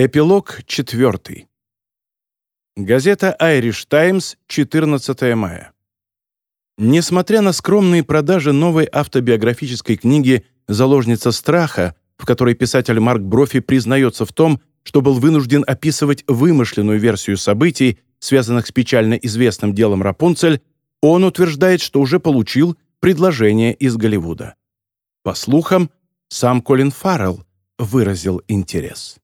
Эпилог четвертый. Газета Irish Times, 14 мая. Несмотря на скромные продажи новой автобиографической книги «Заложница страха», в которой писатель Марк Брофи признается в том, что был вынужден описывать вымышленную версию событий, связанных с печально известным делом Рапунцель, он утверждает, что уже получил предложение из Голливуда. По слухам, сам Колин Фаррелл выразил интерес.